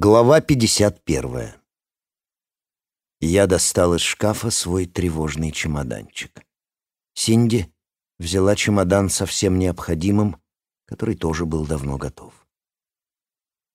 Глава 51. Я достал из шкафа свой тревожный чемоданчик. Синди взяла чемодан со всем необходимым, который тоже был давно готов.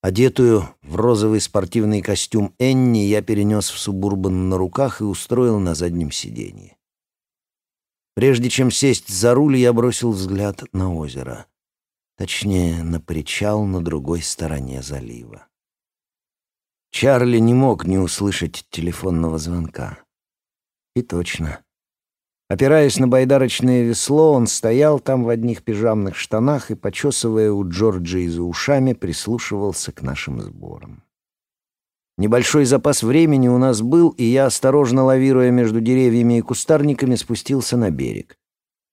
Одетую в розовый спортивный костюм Энни я перенес в субурбан на руках и устроил на заднем сиденье. Прежде чем сесть за руль, я бросил взгляд на озеро. Точнее, на причал на другой стороне залива. Чарли не мог не услышать телефонного звонка. И точно. Опираясь на байдарочное весло, он стоял там в одних пижамных штанах и, почесывая у Джорджа за ушами, прислушивался к нашим сборам. Небольшой запас времени у нас был, и я, осторожно лавируя между деревьями и кустарниками, спустился на берег.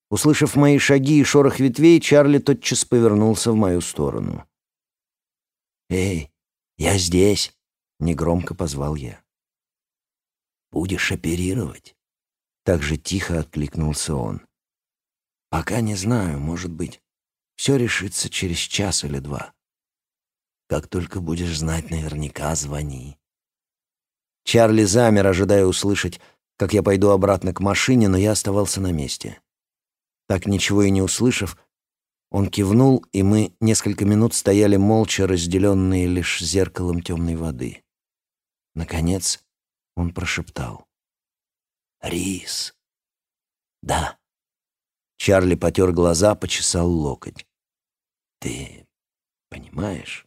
Услышав мои шаги и шорох ветвей, Чарли тотчас повернулся в мою сторону. «Эй, я здесь!» Негромко позвал я. «Будешь оперировать?» Так же тихо откликнулся он. «Пока не знаю, может быть. Все решится через час или два. Как только будешь знать наверняка, звони». Чарли замер, ожидая услышать, как я пойду обратно к машине, но я оставался на месте. Так ничего и не услышав, он кивнул, и мы несколько минут стояли молча, разделенные лишь зеркалом темной воды. Наконец он прошептал. «Рис». «Да». Чарли потер глаза, почесал локоть. «Ты понимаешь?»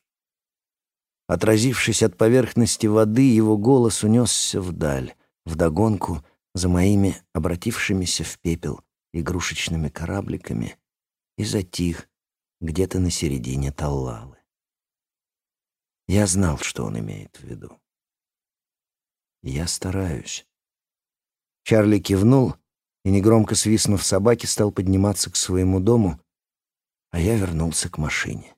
Отразившись от поверхности воды, его голос унесся вдаль, вдогонку за моими обратившимися в пепел игрушечными корабликами и затих где-то на середине Таллалы. Я знал, что он имеет в виду. Я стараюсь. Чарли кивнул и, негромко свистнув собаки, стал подниматься к своему дому, а я вернулся к машине.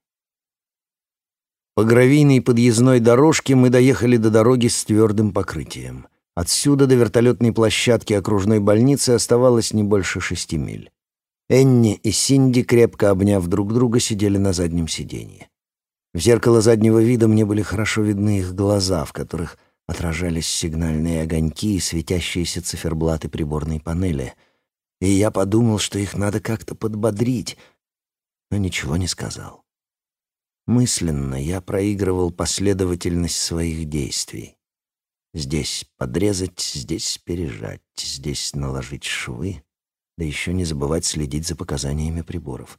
По гравийной подъездной дорожке мы доехали до дороги с твердым покрытием. Отсюда до вертолетной площадки окружной больницы оставалось не больше шести миль. Энни и Синди, крепко обняв друг друга, сидели на заднем сиденье. В зеркало заднего вида мне были хорошо видны их глаза, в которых отражались сигнальные огоньки и светящиеся циферблаты приборной панели. И я подумал, что их надо как-то подбодрить, но ничего не сказал. Мысленно я проигрывал последовательность своих действий. Здесь подрезать, здесь пережать, здесь наложить швы, да еще не забывать следить за показаниями приборов.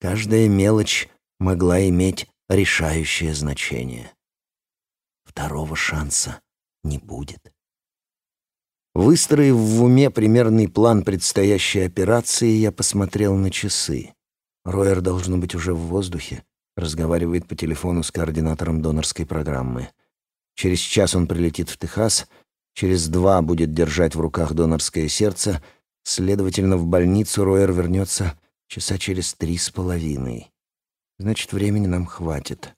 Каждая мелочь могла иметь решающее значение. Второго шанса не будет. Выстроив в уме примерный план предстоящей операции, я посмотрел на часы. Ройер должно быть уже в воздухе, разговаривает по телефону с координатором донорской программы. Через час он прилетит в Техас, через два будет держать в руках донорское сердце, следовательно, в больницу Ройер вернется часа через три с половиной. Значит, времени нам хватит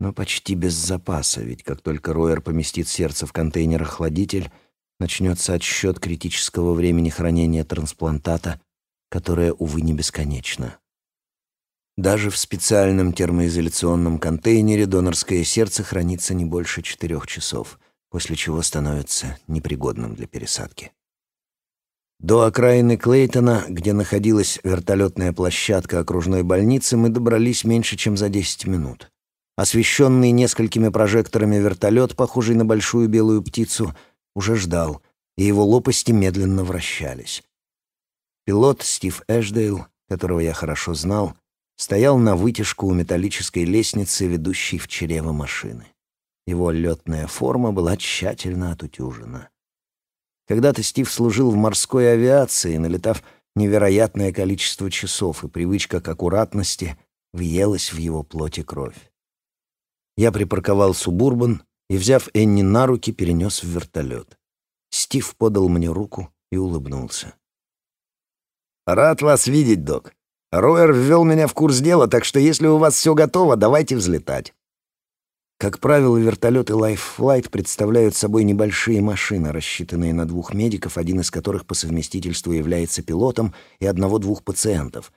но почти без запаса, ведь как только Ройер поместит сердце в контейнер-охладитель, начнется отсчет критического времени хранения трансплантата, которое, увы, не бесконечно. Даже в специальном термоизоляционном контейнере донорское сердце хранится не больше четырех часов, после чего становится непригодным для пересадки. До окраины Клейтона, где находилась вертолетная площадка окружной больницы, мы добрались меньше, чем за 10 минут. Освещенный несколькими прожекторами вертолет, похожий на большую белую птицу, уже ждал, и его лопасти медленно вращались. Пилот Стив Эшдейл, которого я хорошо знал, стоял на вытяжку у металлической лестницы, ведущей в чрево машины. Его летная форма была тщательно отутюжена. Когда-то Стив служил в морской авиации, налетав невероятное количество часов, и привычка к аккуратности въелась в его плоти кровь. Я припарковал субурбан и, взяв Энни на руки, перенес в вертолет. Стив подал мне руку и улыбнулся. «Рад вас видеть, док. Роер ввел меня в курс дела, так что если у вас все готово, давайте взлетать». Как правило, вертолеты Life Flight представляют собой небольшие машины, рассчитанные на двух медиков, один из которых по совместительству является пилотом, и одного-двух пациентов,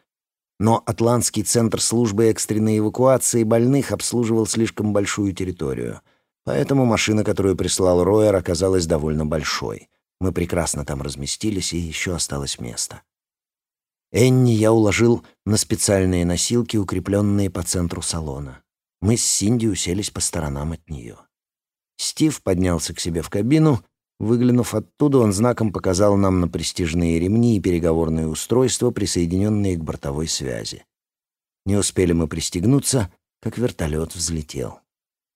но Атлантский центр службы экстренной эвакуации больных обслуживал слишком большую территорию. Поэтому машина, которую прислал Ройер, оказалась довольно большой. Мы прекрасно там разместились, и еще осталось место. Энни я уложил на специальные носилки, укрепленные по центру салона. Мы с Синди уселись по сторонам от нее. Стив поднялся к себе в кабину. Выглянув оттуда, он знаком показал нам на престижные ремни и переговорные устройства, присоединенные к бортовой связи. Не успели мы пристегнуться, как вертолет взлетел.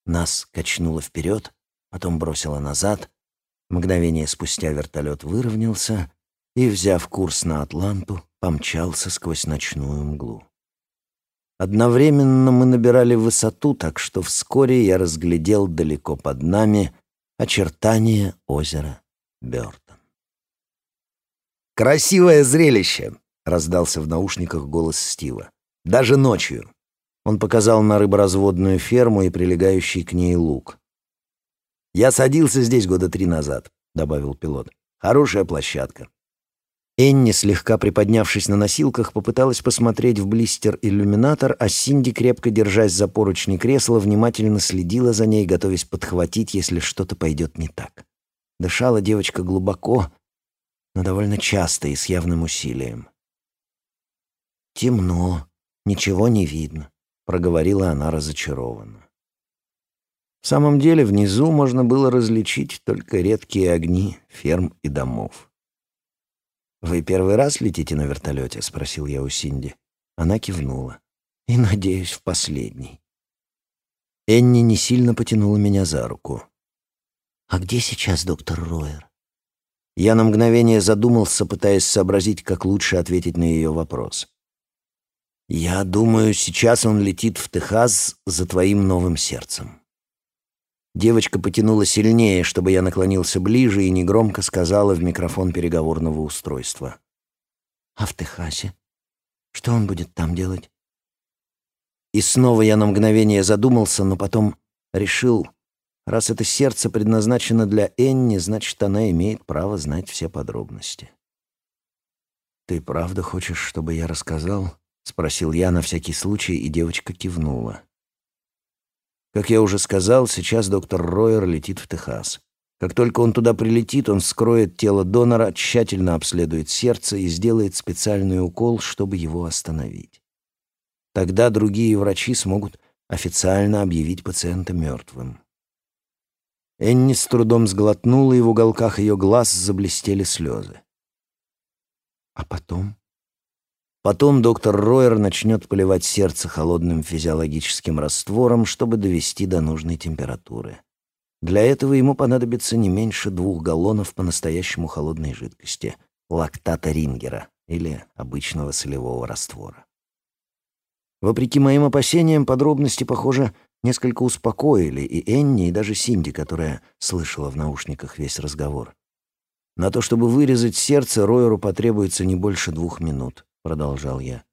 Нас качнуло вперед, потом бросило назад. Мгновение спустя вертолет выровнялся и, взяв курс на Атланту, помчался сквозь ночную мглу. Одновременно мы набирали высоту, так что вскоре я разглядел далеко под нами очертания озера Бёртон. «Красивое зрелище!» — раздался в наушниках голос Стива. «Даже ночью!» Он показал на рыборазводную ферму и прилегающий к ней луг. «Я садился здесь года три назад», — добавил пилот. «Хорошая площадка. Энни, слегка приподнявшись на носилках, попыталась посмотреть в блистер-иллюминатор, а Синди, крепко держась за поручни кресла, внимательно следила за ней, готовясь подхватить, если что-то пойдет не так. Дышала девочка глубоко, но довольно часто и с явным усилием. «Темно, ничего не видно», — проговорила она разочарованно. В самом деле внизу можно было различить только редкие огни ферм и домов. «Вы первый раз летите на вертолете?» — спросил я у Синди. Она кивнула. «И, надеюсь, в последний». Энни не сильно потянула меня за руку. «А где сейчас доктор Ройер?» Я на мгновение задумался, пытаясь сообразить, как лучше ответить на ее вопрос. «Я думаю, сейчас он летит в Техас за твоим новым сердцем». Девочка потянула сильнее, чтобы я наклонился ближе и негромко сказала в микрофон переговорного устройства. «А в Техасе? Что он будет там делать?» И снова я на мгновение задумался, но потом решил, раз это сердце предназначено для Энни, значит, она имеет право знать все подробности. «Ты правда хочешь, чтобы я рассказал?» — спросил я на всякий случай, и девочка кивнула. Как я уже сказал, сейчас доктор Ройер летит в Техас. Как только он туда прилетит, он вскроет тело донора, тщательно обследует сердце и сделает специальный укол, чтобы его остановить. Тогда другие врачи смогут официально объявить пациента мертвым. Энни с трудом сглотнула, и в уголках ее глаз заблестели слезы. А потом? Потом доктор Ройер начнет поливать сердце холодным физиологическим раствором, чтобы довести до нужной температуры. Для этого ему понадобится не меньше двух галлонов по-настоящему холодной жидкости — лактата рингера или обычного солевого раствора. Вопреки моим опасениям, подробности, похоже, несколько успокоили и Энни, и даже Синди, которая слышала в наушниках весь разговор. На то, чтобы вырезать сердце, Ройеру потребуется не больше двух минут продолжал я.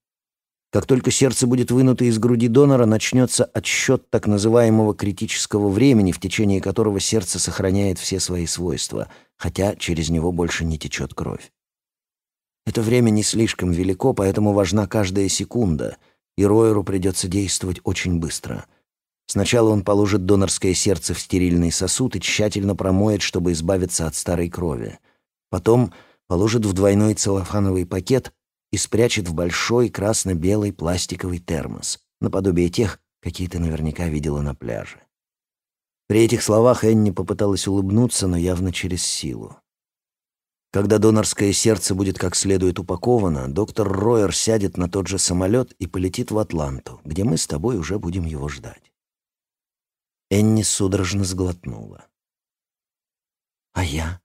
Как только сердце будет вынуто из груди донора, начнется отсчет так называемого критического времени, в течение которого сердце сохраняет все свои свойства, хотя через него больше не течет кровь. Это время не слишком велико, поэтому важна каждая секунда, и Ройеру придется действовать очень быстро. Сначала он положит донорское сердце в стерильный сосуд и тщательно промоет, чтобы избавиться от старой крови. Потом положит в двойной целлофановый пакет и спрячет в большой красно-белый пластиковый термос, наподобие тех, какие ты наверняка видела на пляже. При этих словах Энни попыталась улыбнуться, но явно через силу. Когда донорское сердце будет как следует упаковано, доктор Ройер сядет на тот же самолет и полетит в Атланту, где мы с тобой уже будем его ждать. Энни судорожно сглотнула. «А я?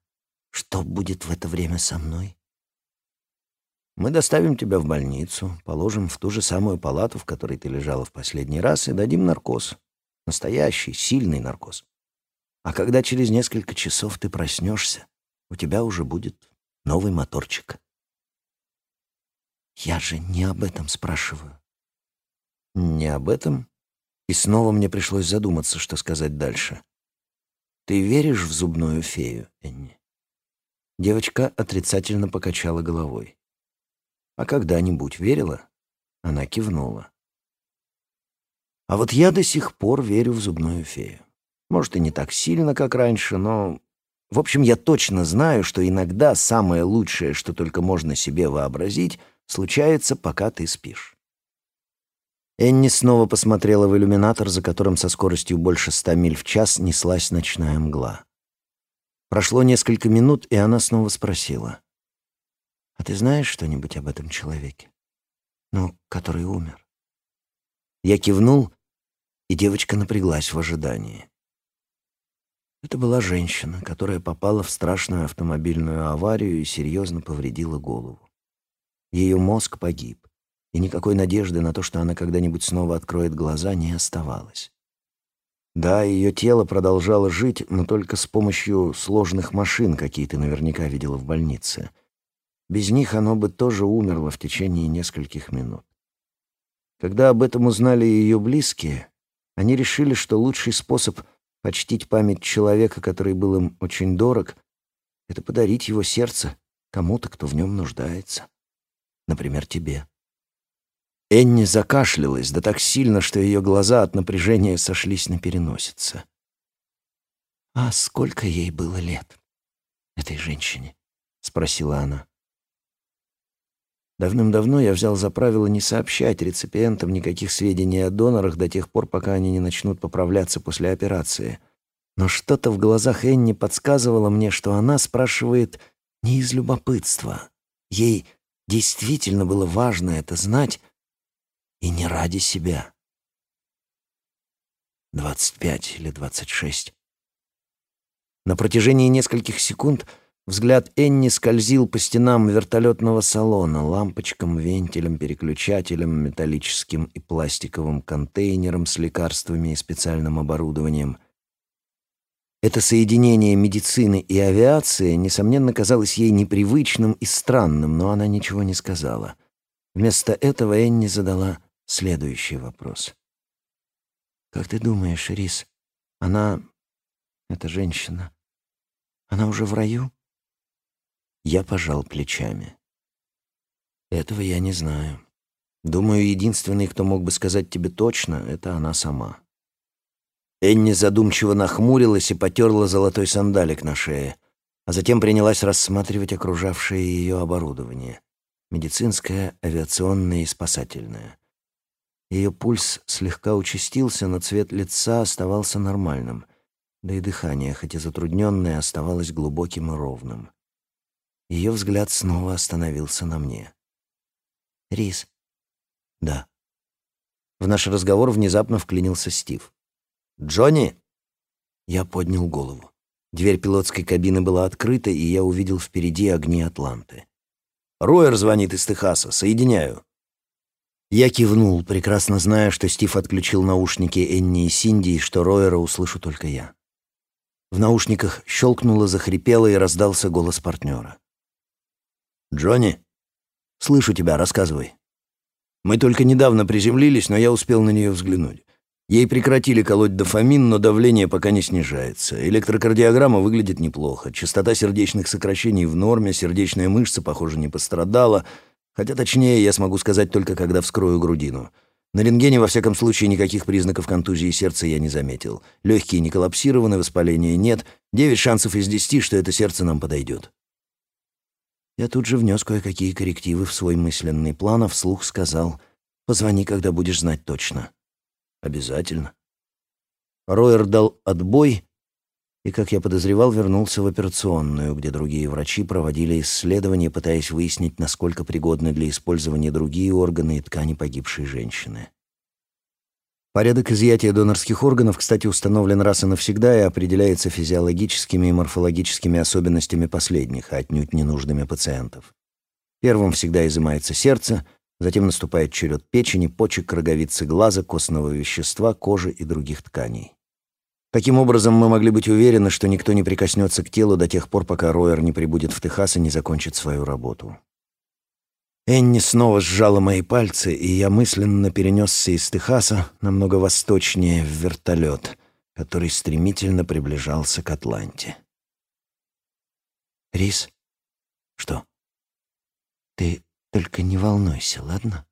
Что будет в это время со мной?» Мы доставим тебя в больницу, положим в ту же самую палату, в которой ты лежала в последний раз, и дадим наркоз. Настоящий, сильный наркоз. А когда через несколько часов ты проснешься, у тебя уже будет новый моторчик. Я же не об этом спрашиваю. Не об этом? И снова мне пришлось задуматься, что сказать дальше. Ты веришь в зубную фею, Энни? Девочка отрицательно покачала головой. А когда-нибудь верила?» Она кивнула. «А вот я до сих пор верю в зубную фею. Может, и не так сильно, как раньше, но... В общем, я точно знаю, что иногда самое лучшее, что только можно себе вообразить, случается, пока ты спишь. Энни снова посмотрела в иллюминатор, за которым со скоростью больше ста миль в час неслась ночная мгла. Прошло несколько минут, и она снова спросила. «А ты знаешь что-нибудь об этом человеке? Ну, который умер?» Я кивнул, и девочка напряглась в ожидании. Это была женщина, которая попала в страшную автомобильную аварию и серьезно повредила голову. Ее мозг погиб и никакой надежды на то, что она когда-нибудь снова откроет глаза, не оставалось. Да, ее тело продолжало жить, но только с помощью сложных машин, какие ты наверняка видела в больнице. Без них оно бы тоже умерло в течение нескольких минут. Когда об этом узнали ее близкие, они решили, что лучший способ почтить память человека, который был им очень дорог, это подарить его сердце кому-то, кто в нем нуждается. Например, тебе. Энни закашлялась, да так сильно, что ее глаза от напряжения сошлись на переносице. «А сколько ей было лет, этой женщине?» — спросила она. Давным-давно я взял за правило не сообщать реципиентам никаких сведений о донорах до тех пор, пока они не начнут поправляться после операции. Но что-то в глазах Энни подсказывало мне, что она спрашивает не из любопытства. Ей действительно было важно это знать, и не ради себя. Двадцать пять или двадцать шесть. На протяжении нескольких секунд взгляд Энни скользил по стенам вертолетного салона, лампочкам, вентилям, переключателям, металлическим и пластиковым контейнерам с лекарствами и специальным оборудованием. Это соединение медицины и авиации, несомненно, казалось ей непривычным и странным, но она ничего не сказала. Вместо этого Энни задала следующий вопрос. «Как ты думаешь, Рис, она... эта женщина, она уже в раю?» Я пожал плечами. «Этого я не знаю. Думаю, единственный, кто мог бы сказать тебе точно, это она сама». Энни задумчиво нахмурилась и потерла золотой сандалик на шее, а затем принялась рассматривать окружавшее ее оборудование — медицинское, авиационное и спасательное. Ее пульс слегка участился, но цвет лица оставался нормальным, да и дыхание, хоть и затрудненное, оставалось глубоким и ровным. Ее взгляд снова остановился на мне. «Рис?» «Да». В наш разговор внезапно вклинился Стив. «Джонни?» Я поднял голову. Дверь пилотской кабины была открыта, и я увидел впереди огни Атланты. «Ройер звонит из Техаса. Соединяю». Я кивнул, прекрасно зная, что Стив отключил наушники Энни и Синди, и что Ройера услышу только я. В наушниках щелкнуло, захрипело, и раздался голос партнера. «Джонни?» «Слышу тебя, рассказывай». «Мы только недавно приземлились, но я успел на нее взглянуть. Ей прекратили колоть дофамин, но давление пока не снижается. Электрокардиограмма выглядит неплохо. Частота сердечных сокращений в норме, сердечная мышца, похоже, не пострадала». Хотя точнее я смогу сказать только когда вскрою грудину. На рентгене, во всяком случае, никаких признаков контузии сердца я не заметил. Легкие не коллапсированы, воспаления нет. Девять шансов из десяти, что это сердце нам подойдет. Я тут же внес кое-какие коррективы в свой мысленный план, а вслух сказал «Позвони, когда будешь знать точно». «Обязательно». Ройер дал отбой, и, как я подозревал, вернулся в операционную, где другие врачи проводили исследования, пытаясь выяснить, насколько пригодны для использования другие органы и ткани погибшей женщины. Порядок изъятия донорских органов, кстати, установлен раз и навсегда и определяется физиологическими и морфологическими особенностями последних, а отнюдь ненужными пациентов. Первым всегда изымается сердце, затем наступает черед печени, почек, роговицы глаза, костного вещества, кожи и других тканей. Таким образом, мы могли быть уверены, что никто не прикоснется к телу до тех пор, пока Ройер не прибудет в Техас и не закончит свою работу. Энни снова сжала мои пальцы, и я мысленно перенесся из Техаса намного восточнее в вертолет, который стремительно приближался к Атланте. «Рис, что? Ты только не волнуйся, ладно?»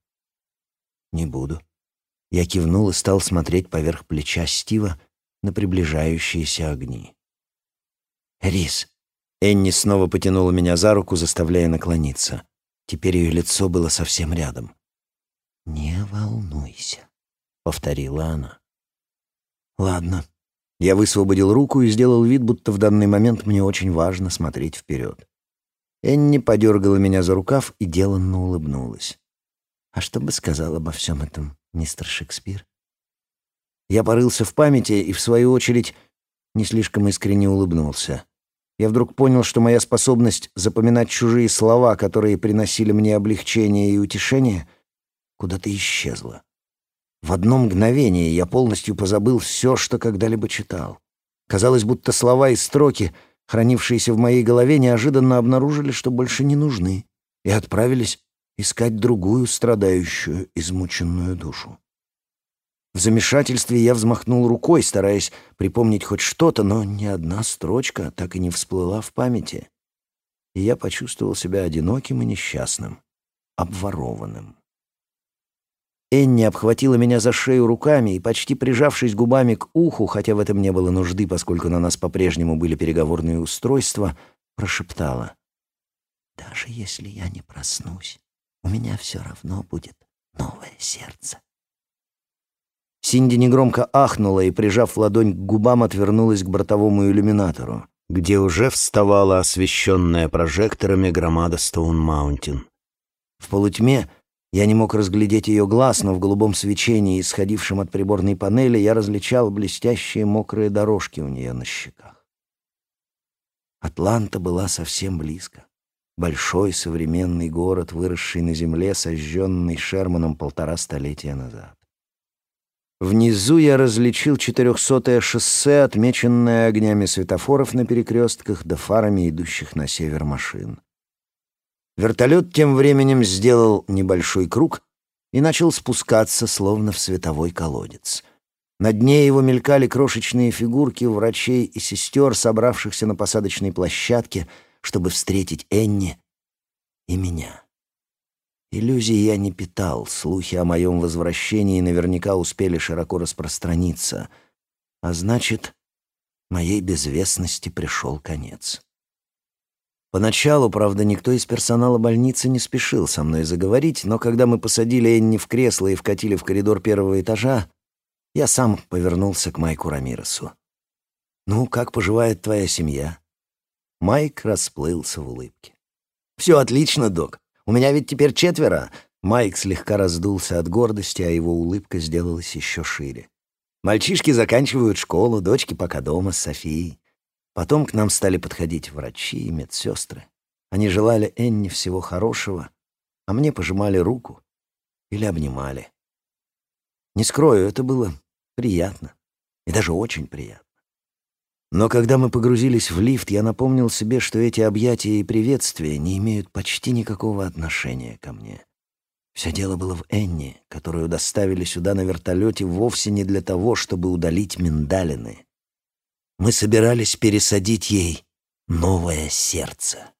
«Не буду». Я кивнул и стал смотреть поверх плеча Стива, на приближающиеся огни. «Рис!» Энни снова потянула меня за руку, заставляя наклониться. Теперь ее лицо было совсем рядом. «Не волнуйся», — повторила она. «Ладно». Я высвободил руку и сделал вид, будто в данный момент мне очень важно смотреть вперед. Энни подергала меня за рукав и деланно улыбнулась. «А что бы сказал обо всем этом мистер Шекспир?» Я порылся в памяти и, в свою очередь, не слишком искренне улыбнулся. Я вдруг понял, что моя способность запоминать чужие слова, которые приносили мне облегчение и утешение, куда-то исчезла. В одно мгновение я полностью позабыл все, что когда-либо читал. Казалось, будто слова и строки, хранившиеся в моей голове, неожиданно обнаружили, что больше не нужны, и отправились искать другую страдающую, измученную душу. В замешательстве я взмахнул рукой, стараясь припомнить хоть что-то, но ни одна строчка так и не всплыла в памяти. И я почувствовал себя одиноким и несчастным, обворованным. Энни обхватила меня за шею руками и, почти прижавшись губами к уху, хотя в этом не было нужды, поскольку на нас по-прежнему были переговорные устройства, прошептала. «Даже если я не проснусь, у меня все равно будет новое сердце». Синди негромко ахнула и, прижав ладонь к губам, отвернулась к бортовому иллюминатору, где уже вставала освещенная прожекторами громада Стоун-Маунтин. В полутьме я не мог разглядеть ее глаз, но в голубом свечении, исходившем от приборной панели, я различал блестящие мокрые дорожки у нее на щеках. Атланта была совсем близко. Большой современный город, выросший на земле, сожженный Шерманом полтора столетия назад. Внизу я различил четырехсотое шоссе, отмеченное огнями светофоров на перекрестках да фарами идущих на север машин. Вертолет тем временем сделал небольшой круг и начал спускаться, словно в световой колодец. На дне его мелькали крошечные фигурки врачей и сестер, собравшихся на посадочной площадке, чтобы встретить Энни и меня. Иллюзий я не питал, слухи о моем возвращении наверняка успели широко распространиться, а значит, моей безвестности пришел конец. Поначалу, правда, никто из персонала больницы не спешил со мной заговорить, но когда мы посадили Энни в кресло и вкатили в коридор первого этажа, я сам повернулся к Майку Рамиресу. «Ну, как поживает твоя семья?» Майк расплылся в улыбке. «Все отлично, док. У меня ведь теперь четверо». Майк слегка раздулся от гордости, а его улыбка сделалась еще шире. «Мальчишки заканчивают школу, дочки пока дома с Софией. Потом к нам стали подходить врачи и медсестры. Они желали Энни всего хорошего, а мне пожимали руку или обнимали. Не скрою, это было приятно и даже очень приятно. Но когда мы погрузились в лифт, я напомнил себе, что эти объятия и приветствия не имеют почти никакого отношения ко мне. Все дело было в Энни, которую доставили сюда на вертолете вовсе не для того, чтобы удалить миндалины. Мы собирались пересадить ей новое сердце.